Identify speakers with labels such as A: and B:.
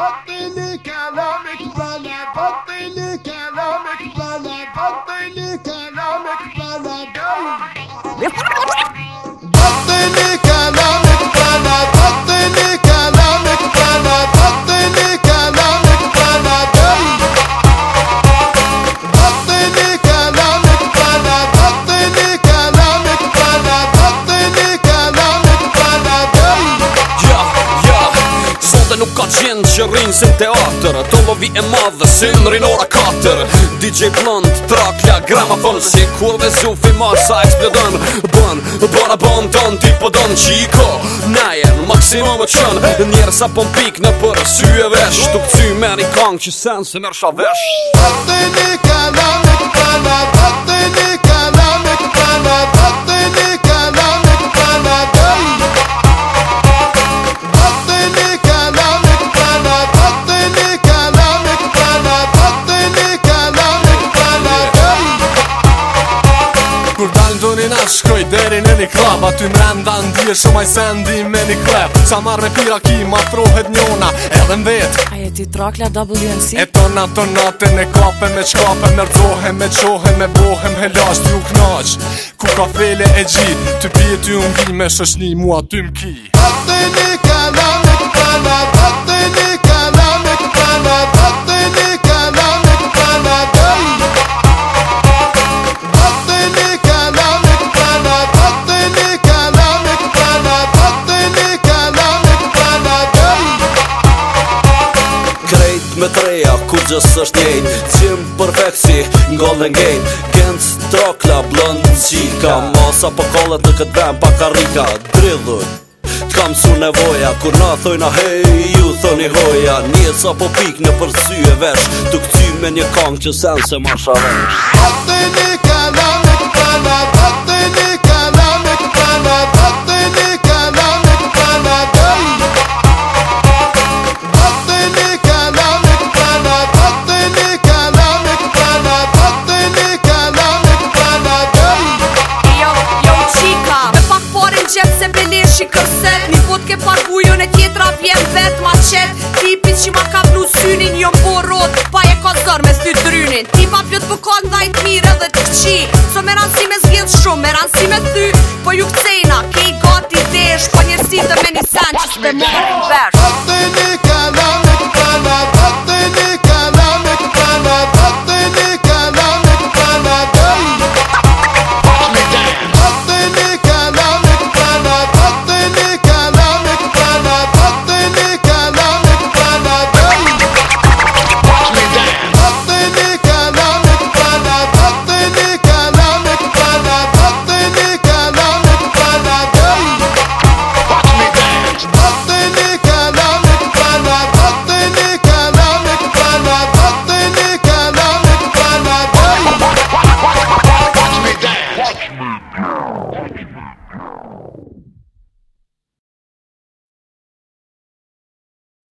A: Potbelly economic planner, potbelly economic planner, potbelly economic planner, go! band
B: që rinë si në Të lovi e madhe si në rinora 4 DJ Blunt, trakja, gramafon Si kurve zufi masa eksplodon Bën, bëna bën ton, ti po don qiko Najen, maksimum e qën Njerë sa pëm po pik në për sy
A: e vesh Tuk cy me një kong që sen se mërë shavesh Atë një kalamit, kalamit, atë një kalamit, kalamit
C: shkoj deri në një klab Aty mrenda ndije shumaj sendi me një klep Sa marrë me pira ki ma trohet njona edhe në vetë
B: A jeti trakla WMC?
C: E tona tonate në kape me qkape Me rdohem me qohem me bohem helasht ju knaq Ku ka fele e gji Ty pjeti unë gji me shëshni mua ty mki Aty një ka
B: me treja ku gjësë është nejt Qim perfect si golden gate Kenc trokla blëndë qika Masa po kollet në këtë ven pa karika Drillur T'kam su nevoja Kur na thojna hej ju thoni hoja Njec apo pik në përsy e vesh të ty me një kong që sen se ma shavesh
A: Hatë një kalan
B: që Një vot ke pat bujo në tjetra vjen vet ma qet Tipit që ma ka blu synin një jo mbo rot Pa e ka zër me s'ty drynin Tipa pjot pëka po në dhajt mire dhe të qi So me ranësi me zgjend shumë, me ranësi me ty Po ju këtejna, ke i
A: gati desh Po njërësi të me një sen që shpe me në